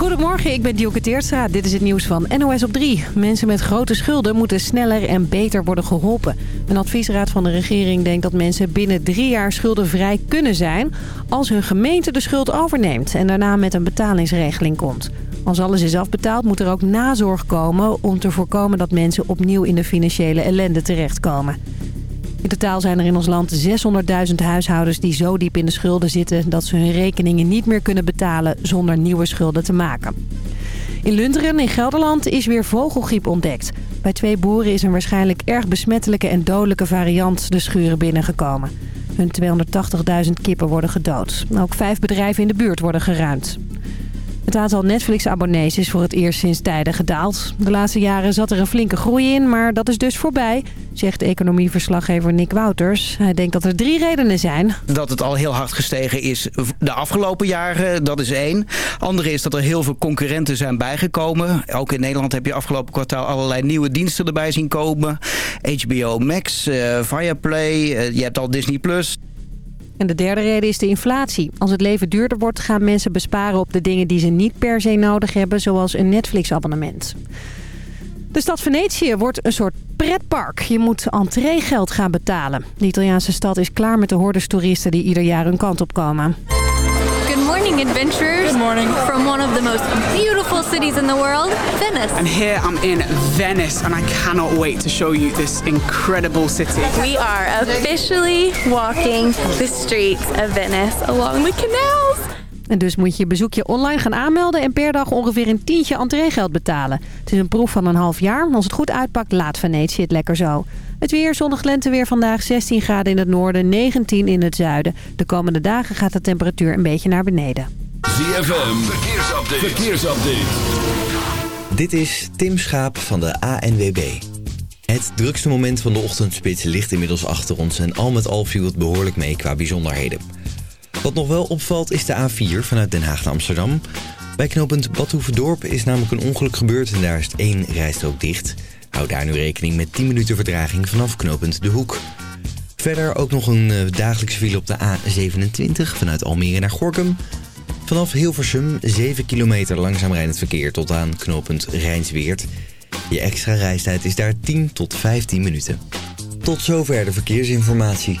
Goedemorgen, ik ben Dielke Teertstra. Dit is het nieuws van NOS op 3. Mensen met grote schulden moeten sneller en beter worden geholpen. Een adviesraad van de regering denkt dat mensen binnen drie jaar schuldenvrij kunnen zijn... als hun gemeente de schuld overneemt en daarna met een betalingsregeling komt. Als alles is afbetaald moet er ook nazorg komen... om te voorkomen dat mensen opnieuw in de financiële ellende terechtkomen. In totaal zijn er in ons land 600.000 huishoudens die zo diep in de schulden zitten... dat ze hun rekeningen niet meer kunnen betalen zonder nieuwe schulden te maken. In Lunteren in Gelderland is weer vogelgriep ontdekt. Bij twee boeren is een waarschijnlijk erg besmettelijke en dodelijke variant de schuren binnengekomen. Hun 280.000 kippen worden gedood. Ook vijf bedrijven in de buurt worden geruimd. Het aantal Netflix-abonnees is voor het eerst sinds tijden gedaald. De laatste jaren zat er een flinke groei in, maar dat is dus voorbij, zegt economieverslaggever Nick Wouters. Hij denkt dat er drie redenen zijn. Dat het al heel hard gestegen is de afgelopen jaren, dat is één. Andere is dat er heel veel concurrenten zijn bijgekomen. Ook in Nederland heb je afgelopen kwartaal allerlei nieuwe diensten erbij zien komen. HBO Max, uh, Viaplay, uh, je hebt al Disney+. Plus. En de derde reden is de inflatie. Als het leven duurder wordt, gaan mensen besparen op de dingen die ze niet per se nodig hebben, zoals een Netflix-abonnement. De stad Venetië wordt een soort pretpark. Je moet entreegeld gaan betalen. De Italiaanse stad is klaar met de hordes toeristen die ieder jaar hun kant op komen. Good morning, adventurers. Good morning. From one of the most beautiful cities in the world, Venice. And here I'm in Venice, and I cannot wait to show you this incredible city. We are officially walking the streets of Venice along the canals. En dus moet je je bezoekje online gaan aanmelden en per dag ongeveer een tientje entreegeld betalen. Het is een proef van een half jaar. Als het goed uitpakt, laat Venetië het lekker zo. Het weer, zonnig lenteweer vandaag, 16 graden in het noorden, 19 in het zuiden. De komende dagen gaat de temperatuur een beetje naar beneden. ZFM, verkeersupdate. verkeersupdate. Dit is Tim Schaap van de ANWB. Het drukste moment van de ochtendspits ligt inmiddels achter ons... en al met al viel het behoorlijk mee qua bijzonderheden. Wat nog wel opvalt is de A4 vanuit Den Haag naar Amsterdam. Bij knooppunt Badhoevedorp is namelijk een ongeluk gebeurd... en daar is één rijstrook dicht... Hou daar nu rekening met 10 minuten vertraging vanaf knooppunt De Hoek. Verder ook nog een uh, dagelijkse file op de A27 vanuit Almere naar Gorkum. Vanaf Hilversum 7 kilometer langzaam rijdend verkeer tot aan knooppunt Rijnsweert. Je extra reistijd is daar 10 tot 15 minuten. Tot zover de verkeersinformatie.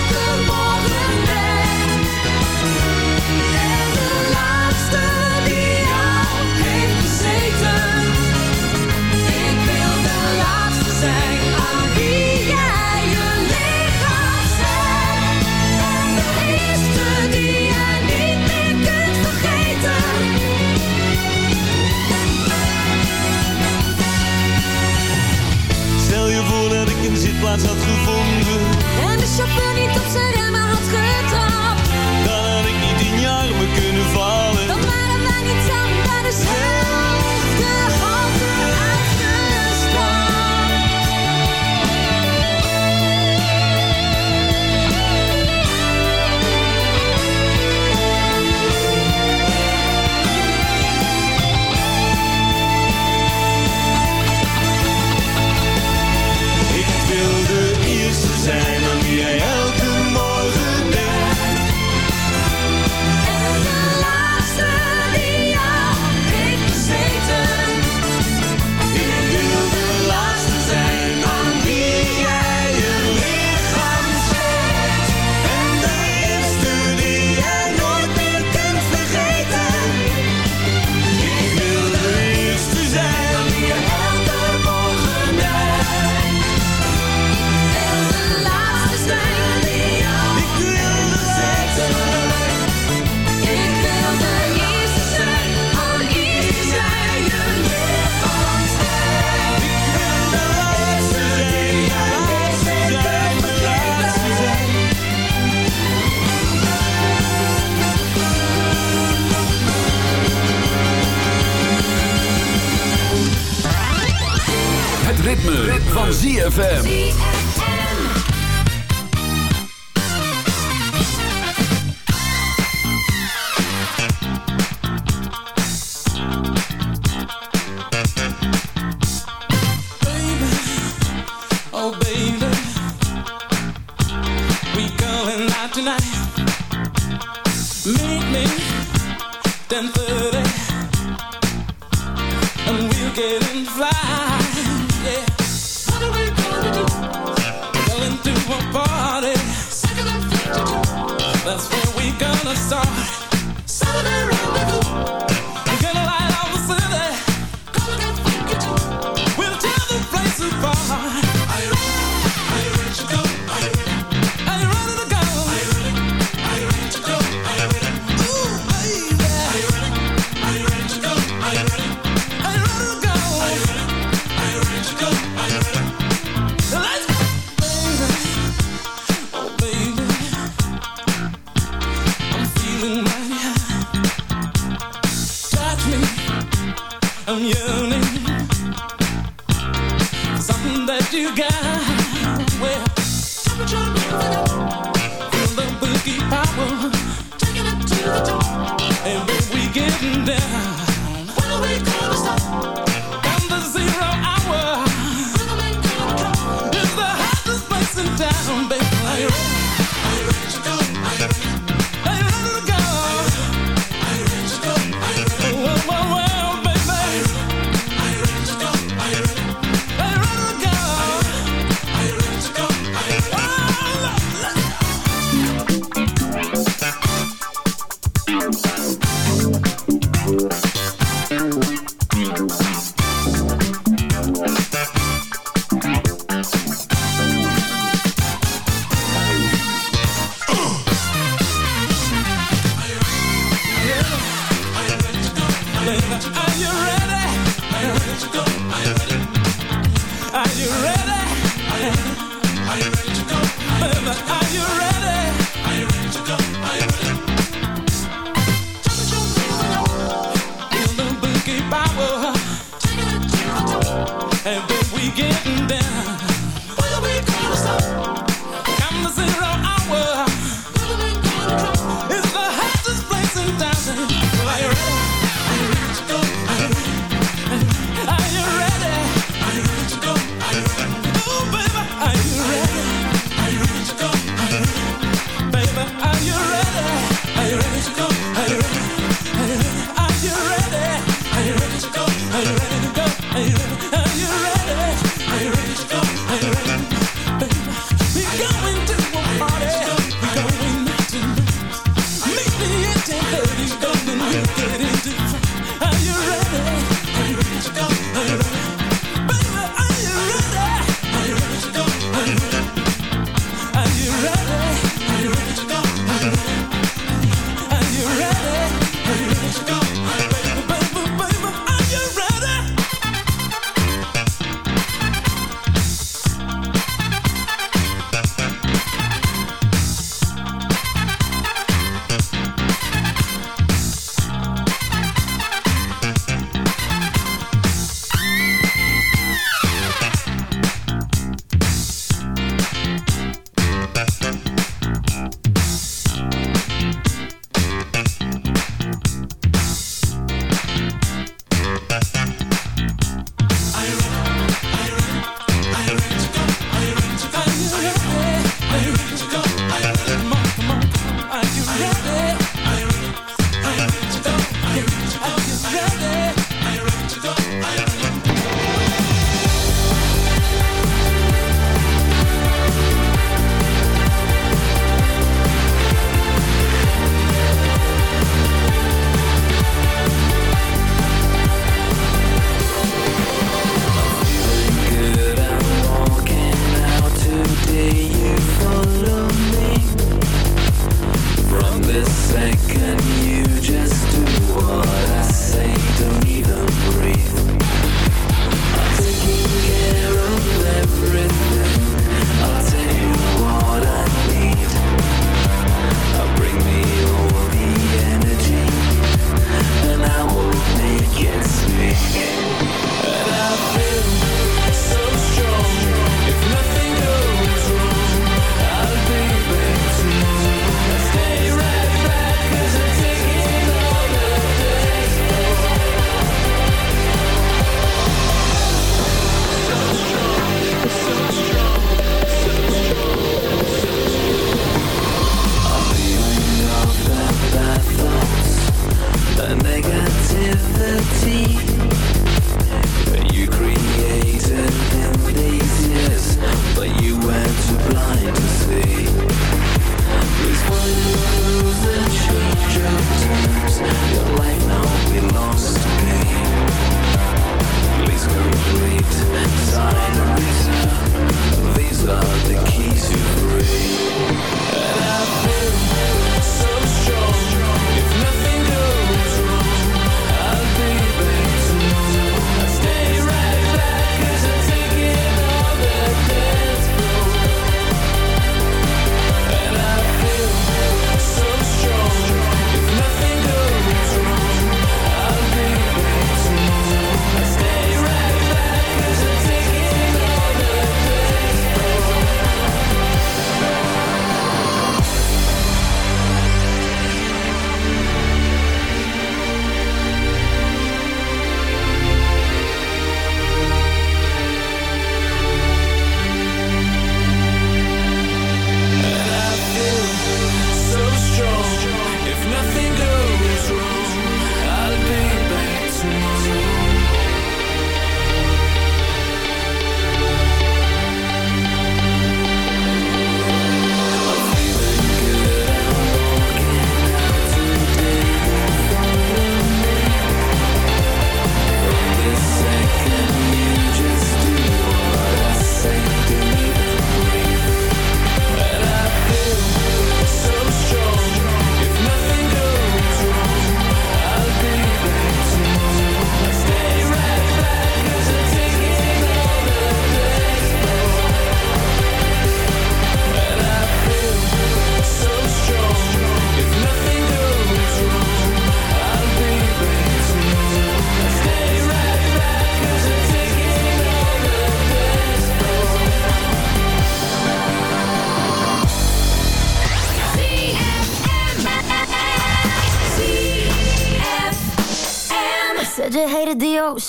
Zit plaats had gevonden. En de chauffeur niet op zijn remmen had getrapt.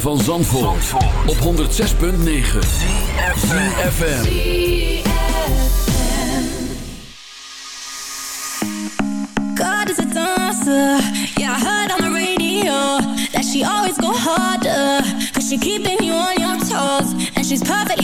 van Zandvoort, Zandvoort. op 106.9 CFFM God is a dancer. Yeah, I heard on the radio That she always go harder. Cause she keeping you on your toes. And she's perfect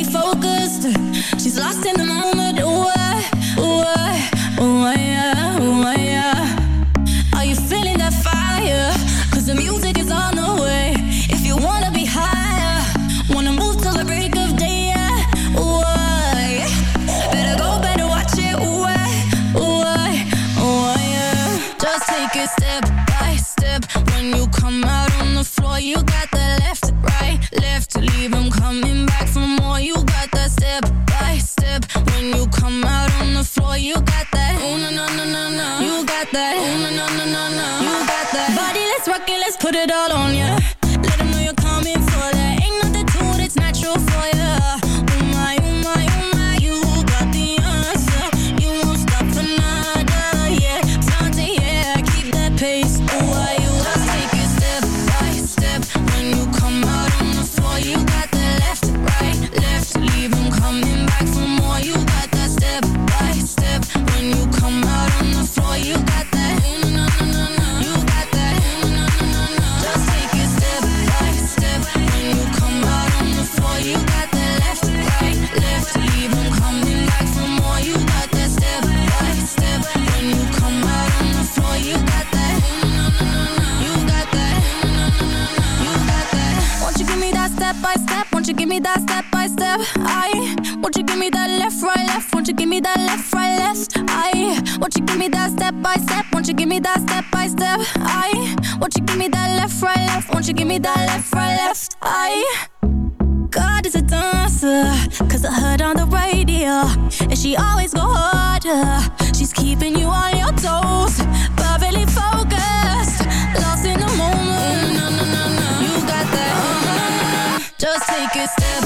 me that left, right, left eye. God is a dancer Cause I heard on the radio And she always go harder. She's keeping you on your toes Perfectly focused Lost in the moment. No, no, no, You got that oh, Just take a step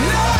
no!